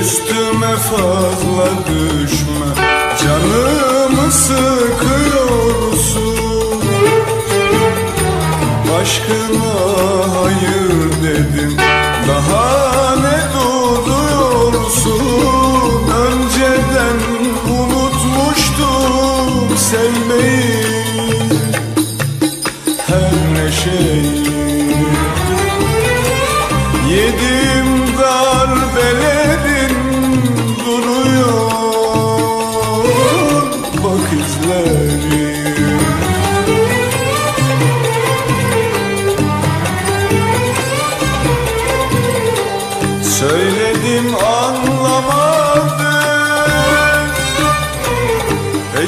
Üstüme fazla düşme canım. Sevmeyi Her neşeyi Yedim darbelerin duruyor Bak izleri Söyledim anlamadın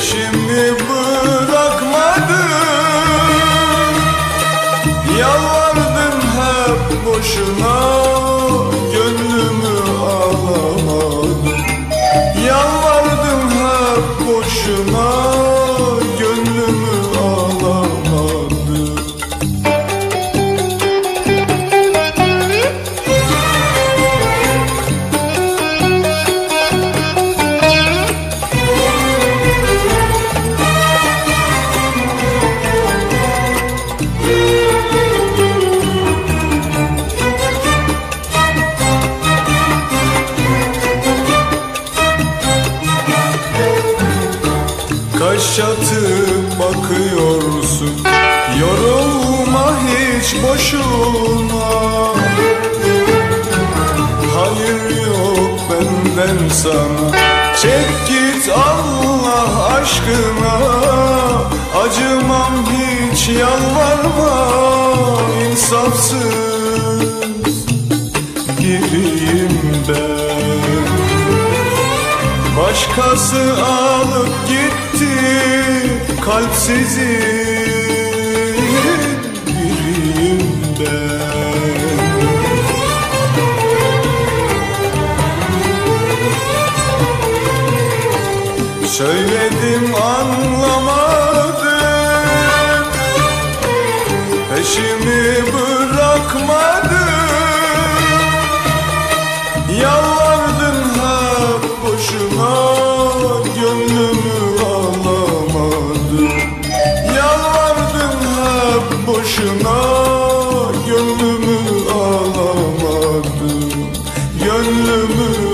Peşimi bırakmadın. Yalvardım hep boşuna Gönlümü alamadım Yalvardım hep boşuna Kaş atıp bakıyorsun Yorulma hiç boşuna. Hayır yok benden sana Çek git Allah aşkına. Acımam hiç yalvarma insafsız biriyim ben. Başkası alıp kalpsizin biriyim ben Söyledim anlamadın Peşimi bırakmadın boşuna Gönlümü alamadın Gönlümü